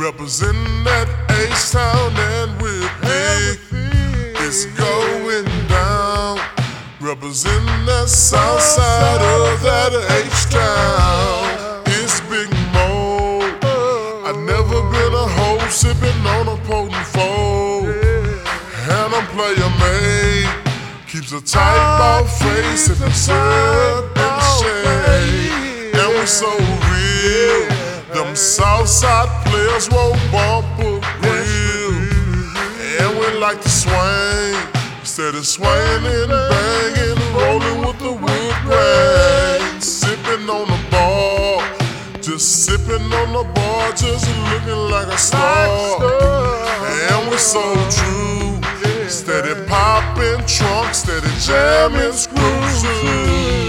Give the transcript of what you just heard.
Representing that H-Town and with big, it's going down. Representing that south side of that H-Town, it's Big Moe. I never been a hoe sipping on a potent foe. And I'm player made, keeps a tight ball face and the syrup and shade. And we're so real, them Southside players won't bump a grill. And we like to swing, instead of swinging and banging, rolling with the wood grain. Sipping on the bar, just sipping on the bar, just looking like a star. And we're so true, steady popping trunks, steady jamming screws.